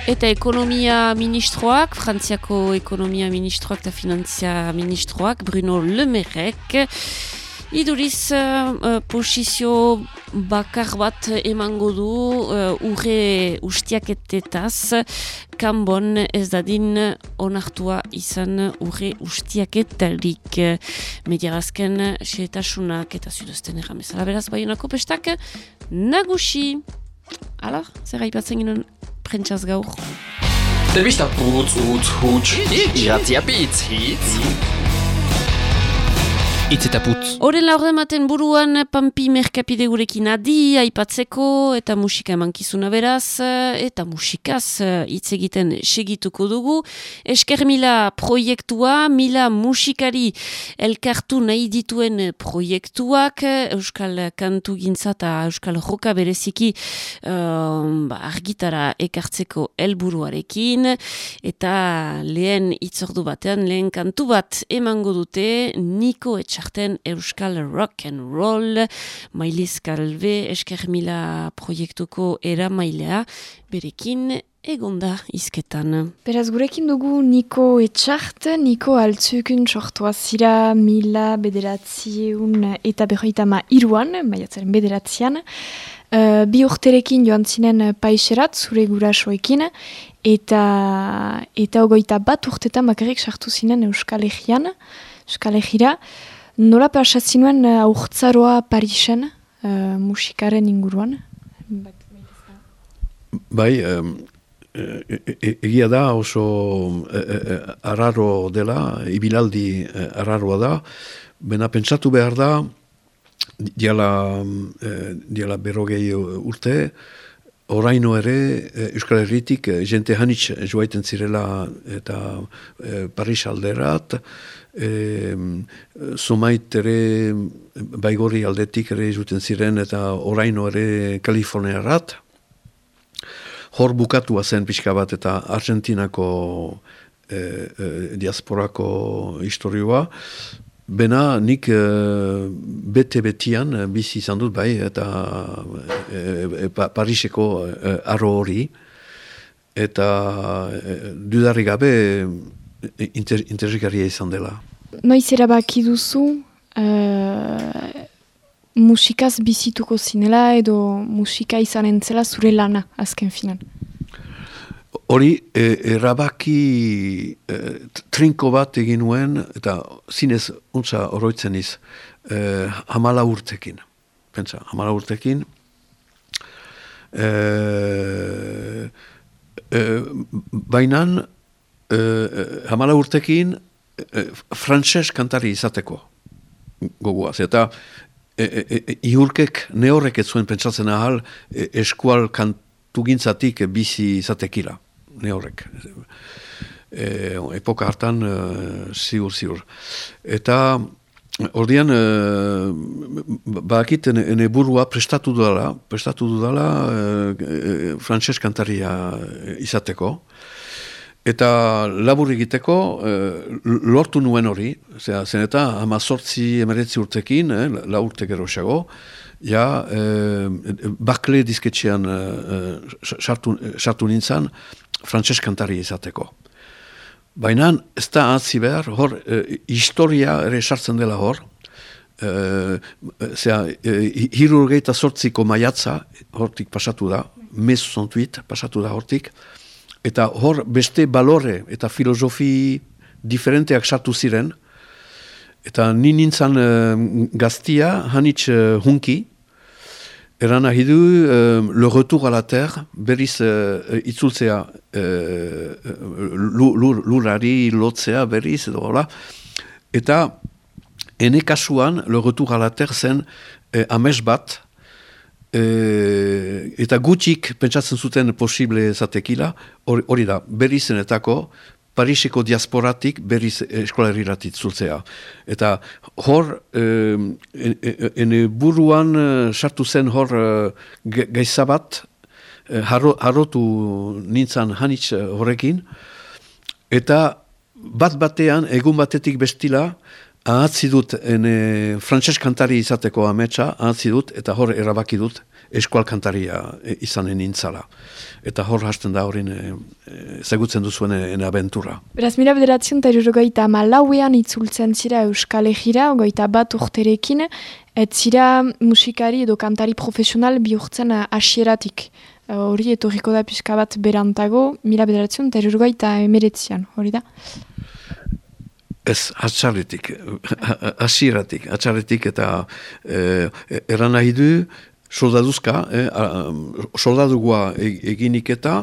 Eta ekonomia ministroak, frantziako ekonomia ministroak eta finantzia ministroak, Bruno Lemerek, iduriz uh, posizio bakar bat emango du uh, urre ustiaketetaz, kanbon ez dadin onartua izan urre ustiaketarik mediabazken seetasunak eta zudozten erramezala. Beraz, baionako pestak nagusi. Ala, zer haipatzen ginen prentsaz gaur. Telbista putz, utz, huts, iratzia bitz, hitz. Itz eta putz. Horen laurden maten buruan Pampi Merkapide gurekin adi, aipatzeko eta musika emankizuna beraz, eta musikaz hitz egiten segituko dugu. Esker mila proiektua, mila musikari elkartu nahi dituen proiektuak, Euskal Kantu gintza eta Euskal Roka bereziki um, ba, argitara ekartzeko helburuarekin eta lehen itzordu batean, lehen kantu bat emango dute, Niko Etxa txarten Euskal Rock and Roll, Mailiz Kalbe, Esker Mila proiektuko era mailea, berekin egonda izketan. Beraz gurekin dugu Niko Etxart, Niko altzukun sortua zira mila bederatziun eta berroita ma iruan, maiatzaren bederatzian, Uh, bi urterekin joan zinen paiserat, zure gurasoekin, eta, eta ogoita bat urtetan bakarrik sartu zinen Euskal Egean, Euskal Egira. Nola pasatzen nuen uh, aurtzaroa Parisen, uh, musikaren inguruan? Bai, um, e, e, egia da oso e, e, e, arraro dela, ibilaldi e, arraroa da, bena pentsatu behar da, diala, e, diala berrogei urte, oraino ere e, Euskal Herritik e, jente hanitz joaiten zirela eta e, Paris alderat, e, zumait ere baigorri aldetik ere juten ziren eta oraino ere Kaliforniarat, hor bukatua zen pixka bat eta Argentinako e, e, diasporako historioa, Bena nik e, bete-betian bizi izan dut bai eta e, Pariseko e, arro hori. Eta e, dudarri gabe inter, izan dela. Noiz erabaki duzu musikaz bizituko zinela edo musika izan entzela zure lana azken finan? Hori, e, erabaki e, trinko bat egin nuen, eta zinez untza oroitzen iz, e, hamala urtekin. Pentsa, hamala urtekin. E, e, bainan, e, hamala urtekin, e, frantses kantari izateko gogoaz. Eta e, e, e, iurkek nehorrek ez zuen pentsatzen ahal e, eskual kantugintzatik bizi izatekila, nehorrek. E, epoka hartan e, ziur, ziur. Eta ordian e, bakit ene, burua prestatu dudala, prestatu dudala e, e, kantaria izateko. Eta labur egiteko, eh, lortu nuen hori, zera, zen eta hama sortzi emeretzi urtekin, eh, la urte geroxago, ja, eh, bakle dizketxean eh, sartu, sartu nintzen, frantses kantari izateko. Baina ez da atzi behar, hor, eh, historia ere sartzen dela hor, eh, zera, eh, hirurgeita sortziko maiatza, hortik pasatu da, mesu zontuit, pasatu da hortik, eta hor beste balore eta filosofi diferenteak sartu ziren, eta ni nintzen uh, gaztia, hanitz uh, hunki, eran nahi du uh, le retour à la terre, berriz uh, itzultzea uh, lurari lotzea berriz, edo hola, eta ene kasuan le retour à la terre zen uh, ames bat, E, eta gutxik pentsatzen zuten posible zatekila, hori da, berri zenetako, Pariseko diasporatik berriz eskola herriratit zultzea. Eta hor, e, ene buruan e, sartu zen hor e, gaizabat, harrotu nintzen hanitz horrekin, eta bat batean, egun batetik bestila, ahatzi dut, ene, frantses kantari izateko ametsa, ahatzi dut, eta hor erabaki dut, eskual kantaria e, izanen nintzala. Eta hor hasten da horin e, e, zegutzen duzuen ene abentura. Beraz, mila bederatzen eta irurogeita malauean itzultzen zira Euskal Egira, ogoita bat urterekin, et zira musikari edo kantari profesional bihurtzen asieratik. Hori etorriko da pixka bat berantago, mila bederatzen eta irurogeita emeretzian, hori da? Ez, atxarretik, asieratik, atxarretik eta e, eran nahi du, soldaduzka, eh, soldadugua e, eginik eta,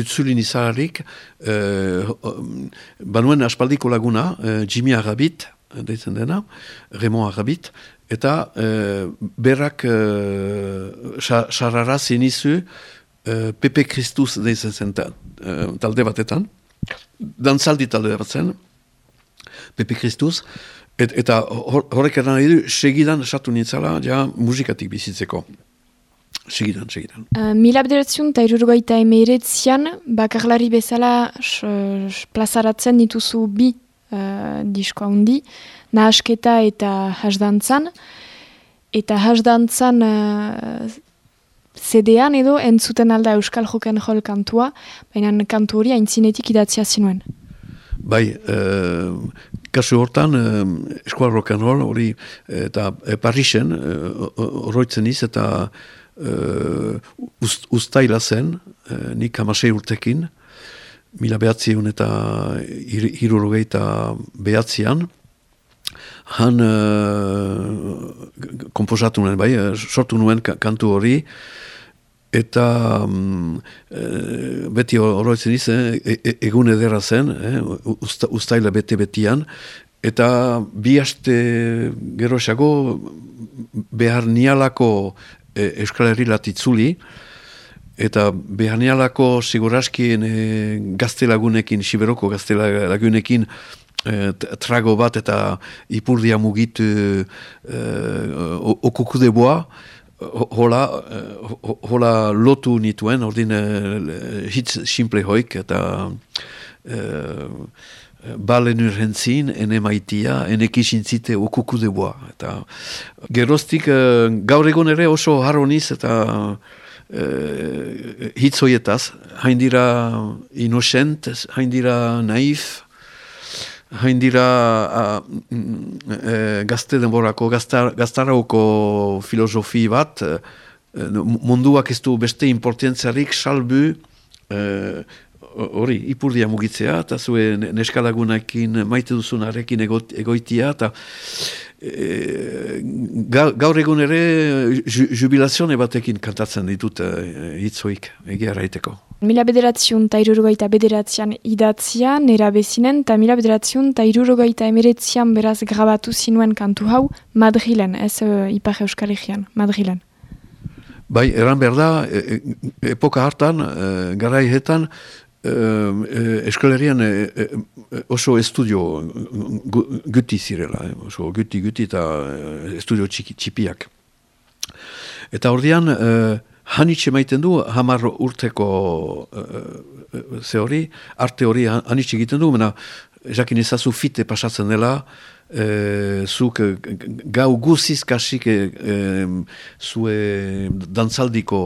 utzulin izalarik, eh, banuen aspaldiko laguna, eh, Jimmy Arabit, deitzen dena, Remo Arabit, eta eh, berrak eh, sarara zinizu eh, Pepe Christus deitzen zen eh, talde batetan, dantzaldi talde batzen, Pepe Christus, Et, eta horrek eran nahi du, segidan esatu nintzala, ja, musikatik bizitzeko. Segidan, segidan. Uh, mila bederatzen eta irurgoita emeiretzian, bakarlari bezala plazaratzen dituzu bi uh, diskoa hundi, nahasketa eta hasdantzan. Eta hasdantzan uh, zedean edo entzuten alda Euskal Joken Jol kantua, baina kantu hori haintzinetik idatzia zinuen. Bai, uh, kasu hortan, uh, eskual rock'n'roll hori eta e, Parisen horroitzen iz eta uh, ust, ustaila zen, uh, nik hamasei urtekin, mila behatziun eta hirurogeita behatzian, han uh, komposatu nuen, bai, sortu nuen kantu hori, eta mm, e, beti oroitzen izan, e, e, egun edera zen, eh, usta, ustaila bete-betian, eta bi haste geroxago behar nialako e, Euskal Herri latitzuli, eta behar nialako siguraskien e, gaztelagunekin, siberoko gaztelagunekin, e, trago bat eta ipurdia mugitu e, okukude boa, hola, hola lotu nituen, ordin hitz simple hoik, eta uh, balen urrentzin, ene maitia, ene kisintzite okuku deboa. Eta geroztik, gaur egon ere oso harroniz eta uh, hitz hoietaz, hain dira inocent, hain dira naif, hain dira e, gazte denborako, gaztarauko filosofi bat, e, munduak ez du beste importantzarik salbu hori, ipurdia mugitzea, eta zue neskalagunakin maite duzunarekin egoitia, eta e, gaur egun ere jubilazione batekin kantatzen ditut e, hitzoik, egia raiteko. Mila bederatziun eta irurogeita bederatzean idatzia, nera bezinen, eta mila bederatziun eta irurogeita emeretzian beraz grabatu zinuen kantu hau Madrilen, ez uh, Ipar Euskal Egean, Madrilen. Bai, eran behar da, e, e, epoka hartan, e, garaihetan, eskolerian oso estudio guti zirela, oso guti guti eta estudio txipiak. Eta ordean, hanitxe maiten du, hamar urteko uh, ze hori, arte hori hanitxe egiten du, mena, jakin ezazu fite pasatzen dela, e, zuk gau guziz kasik e, zue dantzaldiko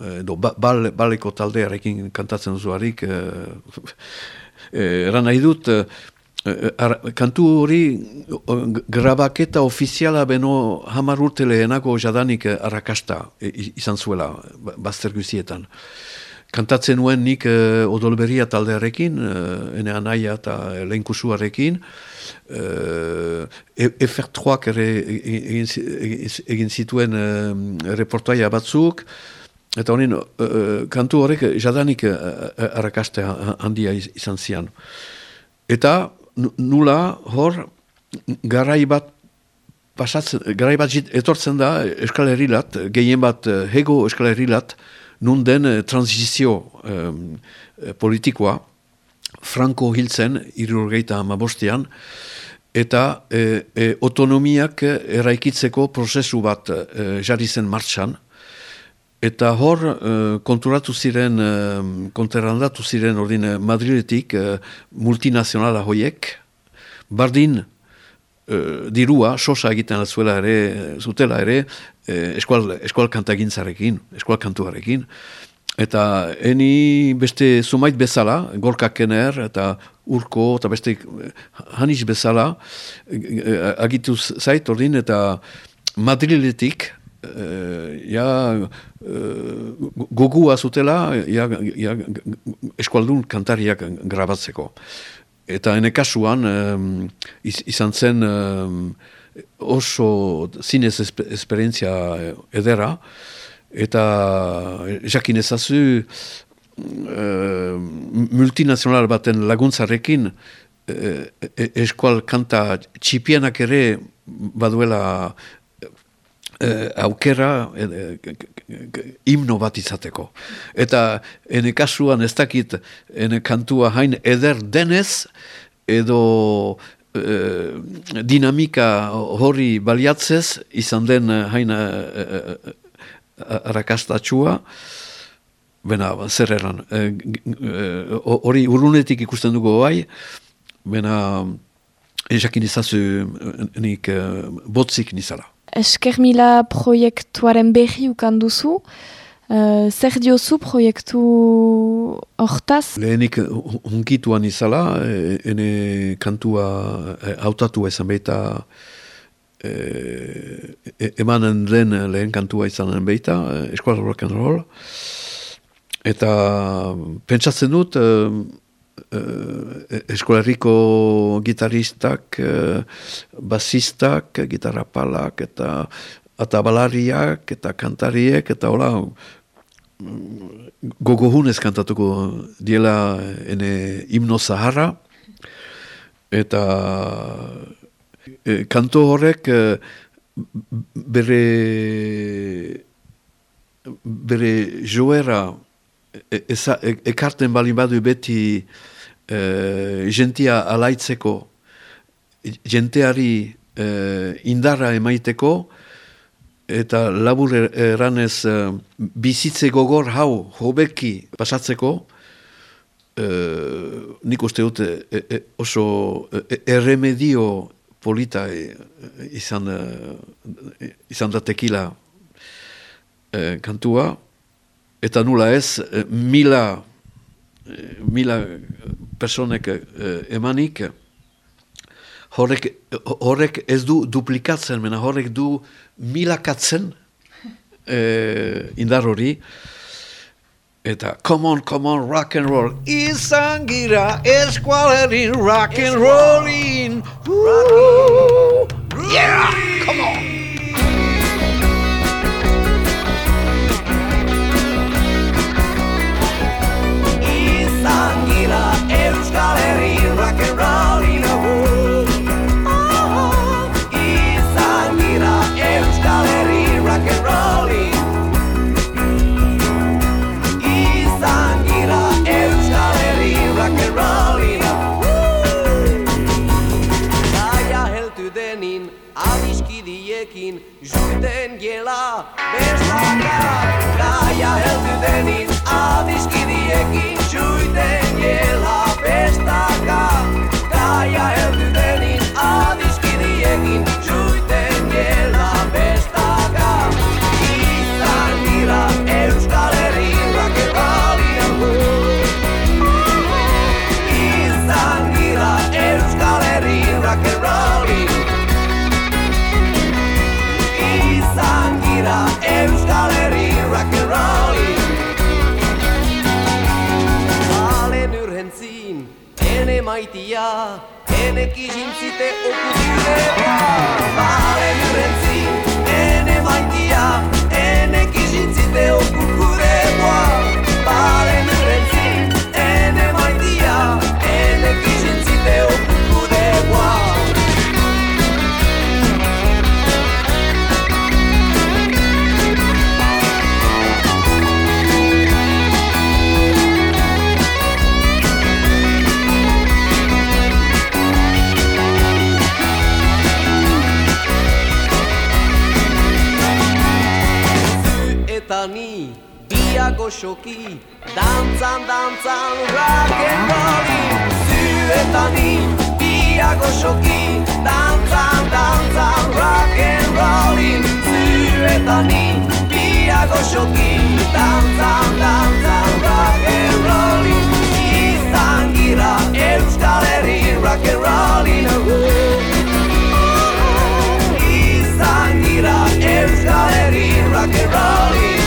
edo ba, bal, baleko taldearekin kantatzen zuarik, e, e, eran nahi dut, Eh, ar, kantu hori grabaketa ofiziala beno hamar urte lehenako jadanik eh, arrakasta izan zuela ba, bazter guzietan. Kantatzen nuen nik uh, odolberia taldearekin, uh, ene anaia eta lehenkusuarekin, uh, Efer3ak ere egin, egin zituen uh, reportaia batzuk, eta honin uh, kantu horrek jadanik uh, arrakasta handia izan zian. Eta nula hor garai bat pasatzen, garai bat etortzen da Euskal Herrilat, gehien bat hego Euskal Herrilat, nun den transizio um, politikoa, Franco hiltzen, irurgeita amabostean, eta e, e, autonomiak eraikitzeko prozesu bat e, jarri zen martxan, Eta hor, uh, konturatu ziren, uh, konterrandatu ziren ordin Madriletik uh, multinazionala hoiek, bardin dirua, sosa egiten atzuela ere, zutela ere, eskual, eskual kantagintzarekin, eskual kantuarekin, eta eni beste zumait bezala, gorkak kener, eta urko, eta beste hanis bezala, agitu zait ordin, eta Madriletik, ja uh, gogua zutela ja, ja, eskualdun kantariak grabatzeko. Eta hene kasuan izan zen oso zinez esperientzia edera, eta jakin ezazu uh, multinazional baten laguntzarekin uh, eskual kanta txipianak ere baduela eh, aukera eh, himno bat izateko. Eta ene kasuan ez dakit ene kantua hain eder denez edo eh, dinamika hori baliatzez izan den hain eh, arakastatxua Bena, zer eran, hori e, urunetik ikusten dugu bai, bena, ezakin izazu nik botzik nizala. Eskermila proiektuaren behi ukan duzu. Uh, zer diozu proiektu hortaz? Lehenik hunkituan izala, e, ene kantua e, hautatu e, ezan behita e, e, emanen den lehen kantua izanen behita, eskual rock and roll. Eta pentsatzen dut, uh, eskolarriko gitaristak, uh, basistak, gitarrapalak, eta atabalariak, eta kantariek, eta hola, gogo hunez kantatuko diela ene himno zaharra, eta e, kanto horrek e, bere bere joera eza, e, ekarten balin badu beti e, gentia alaitzeko jenteari e, indarra emaiteko eta labur er- eranez e, bizitze gogor hau hobeki pasatzeko e, nik uste dut e, e, oso e, erremedio polita e, izan, e, izan da tekila e, kantua, eta nula ez, e, mila, e, mila personek e, emanik, horrek, horrek ez du duplikatzen, mena horrek du milakatzen e, indar hori, Eta, come on, come on, rock and roll. Izan gira eskualerin rock and rollin. Yeah, come on. Gaia heltu denin adiskidiekin Juten gela bestaka Gaia heltu maitia, ene kizintzite okupidea Balen urhentzin, ene maitia, ene kizintzite okupidea xoki dantzan dantzan rock and rollin zu eta ni biago xoki dantzan dantzan rock and rollin zu eta ni biago xoki dantzan dantzan rock and rollin izan gira Euskal Herri rock and rollin izan gira Euskal Herri rock and rollin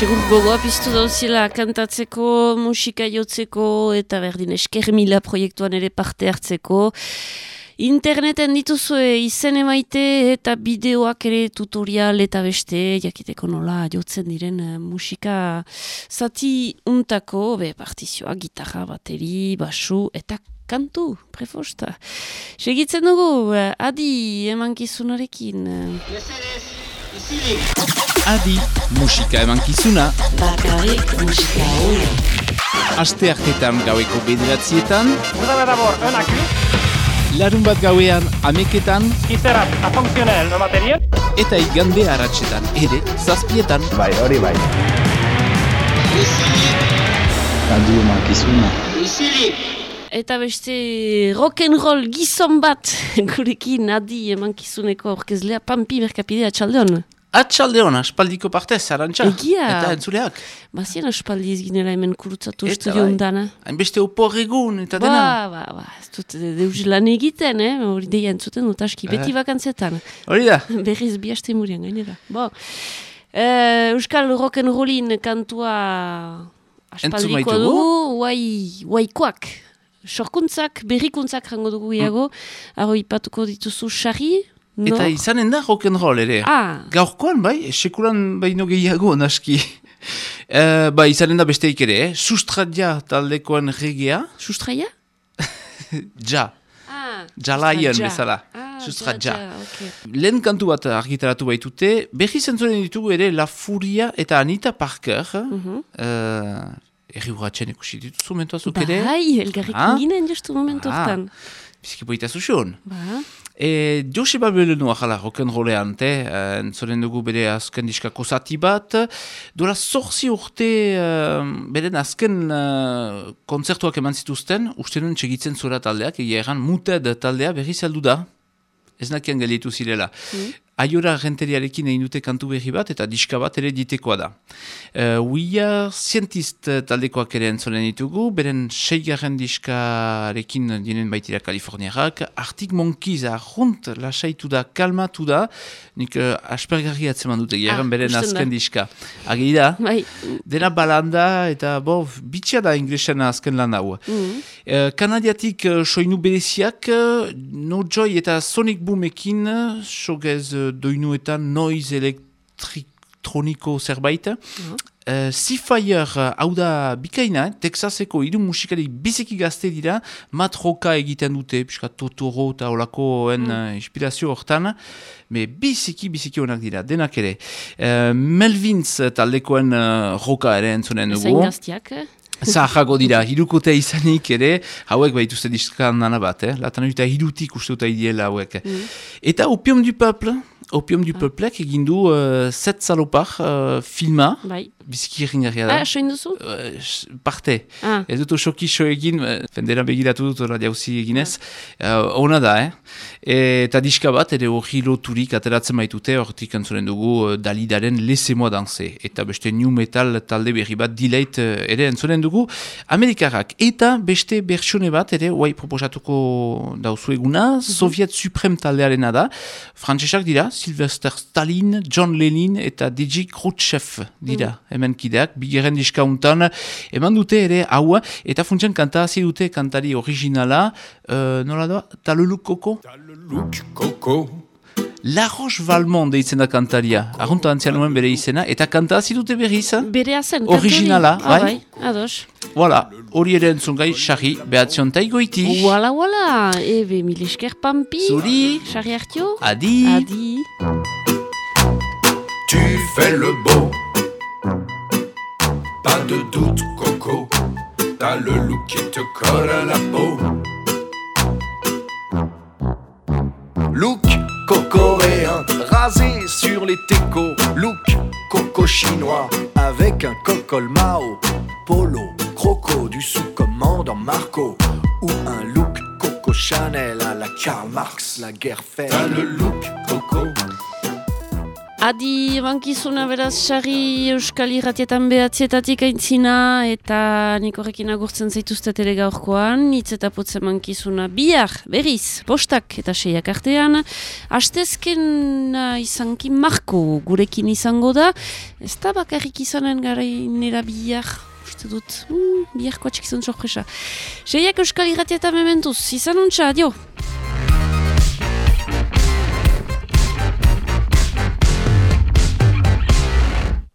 segur gogoa piztu dauzila kantatzeko, musika jotzeko eta berdin esker mila proiektuan ere parte hartzeko. Interneten dituzue izen emaite eta bideoak ere tutorial eta beste jakiteko nola jotzen diren eh, musika zati untako, be partizioa, gitarra, bateri, basu eta kantu, prefosta. Segitzen dugu, eh, adi emankizunarekin. Adi, musika emankizuna. Bakarrik musika hori. Aste hartetan gaueko bederatzietan. Un acquis Larun bat gauean ameketan. à fonctionnel le matériel. Eta igande haratsetan ere zazpietan. Bai, hori bai. Radio Makizuna. Isilik! Eta beste rock'n'roll gizon bat gurekin adi emankizuneko orkezlea Pampi Merkapidea txaldeon. Atxaldeon, aspaldiko partez, arantxa. Egia. Eta entzuleak. Bazien aspaldi ez ginela hemen kurutzatu estudio bai. ondana. Hainbeste oporregun eta Ba, dena. ba, ba, ez dut eh, deus lan egiten, eh? Hori deia entzuten dut aski, beti Eh. bakantzetan. Hori da. Berriz bi aste murian gainera. Bo, eh, Euskal rock'n'rollin kantua Aspaldikoa dugu, guai, guaikoak. Sorkuntzak, berrikuntzak rango dugu iago. Aro ipatuko dituzu xarri. No? Eta izanen da rock'n'roll ere. Ah. Gaurkoan, bai, sekulan baino gehiago, naski. Uh, ba, izanen da besteik ere, eh? Sustradia taldekoan regea. Sustraia? ja. Ah, Jalaien Sustradia. bezala. Ah, Sustradia. ja, ja, okay. Lehen kantu bat argitaratu baitute, berri zentzuren ditugu ere La Furia eta Anita Parker. Mhm. uh, Erri urratxen ikusi dituzu mentuazuk ere? Bai, elgarrikin Ah? ginen justu momentu hortan. Bizki poita zuzion. Ba. E, Joseba Belenua jala rock'n'rollean, te, entzoren dugu bere azken diskako zati bat, dola zorzi urte uh, beren azken uh, kontzertuak eman zituzten, uste txegitzen zura taldeak, egia erran muted taldea berri zeldu da, ez nakian galitu zirela. Mm. Aiora renteriarekin egin dute kantu berri bat eta diska bat ere ditekoa da. Uh, We are Scientist taldekoak ere entzolen ditugu, beren seigarren diskarekin dienen baitira Kaliforniarak, Arctic Monkeys ahont lasaitu da, kalmatu da, nik uh, aspergarri atzeman dute, Ah, garen beren usten da. azken diska. Agi da, Bai. dena balanda eta bo, bitxia da inglesen azken lan hau. Mm. Uh, Kanadiatik uh, soinu bereziak, uh, No Joy eta Sonic Boomekin, sogez uh, doinuetan noise elektroniko zerbait. Uh, Seafire uh, hau da bikaina? Texaseko hiru musikari biziki gazte dira, mat roka egiten dute, pixka Totoro eta olakoen uh, inspirazio hortan, me biziki biziki onak dira, denak ere. Uh, Melvins taldekoen uh, roka ere entzunen dugu. Zain gaztiak. Zahago dira, hirukotea izanik ere, hauek baituzte diskan nana bat, eh? Latan eta hirutik uste dut aidiela hauek. Eta Opium du Peuple, Opium du Peuplek egin du uh, Set Salopar uh, filma, Bai. biziki da. Ah, soin duzu? Uh, parte. Ah. Ez dut osoki so egin, fendera begiratu dut ora jauzi eginez. Uh, ona da, eh? Eta diska bat, ere hori loturik ateratzen baitute, hortik entzuren dugu uh, Dalidaren Laissez-moi danser. Eta beste new metal talde berri bat, Delete uh, ere entzuren dugu. Amerikarrak. Eta beste bertsione bat, ere, guai proposatuko dauzu eguna, Soviet Supreme taldearena da. Frantsesak dira, Sylvester Stalin, John Lenin eta DJ Khrushchev dira. Hemen kideak, bigeren diska untan, eman dute ere hau, eta funtsen kanta dute kantari originala, uh, nola da, Taluluk Koko? Taluluk Koko. La Roche Valmont deitzen da kantaria, arrunta antzian nuen bere izena, eta kanta hasi dute berriz, Berea zen. originala, Ah, bai? Ados. Voilà, hori ere entzun gai, xarri, behatzion taigoiti. Wala, wala. Ebe, mil esker pampi. Zuri. Xarri hartio. Adi. Adi. Tu fais le beau, pas de doute, Coco. T'as le look qui te colle à la peau. Look cocoréen, rasé sur les técos. Look coco chinois, avec un cocol Mao. Polo, croco du sous-commandant Marco. Ou un look coco Chanel à la Karl Marx, la guerre faite. Le look coco. Adi bankizuna beraz sarri Euskal Irratietan behatzietatik aintzina eta nik horrekin agurtzen zaituztet ere gaurkoan, hitz eta putze bankizuna bihar, berriz, postak eta seiak artean, hastezken izanki marko gurekin izango da, ez da bakarrik izanen garainera bihar, uste dut, mm, biharko atxikizun sorpresa. Seiak Euskal Irratietan mementuz, izan untxa, adio!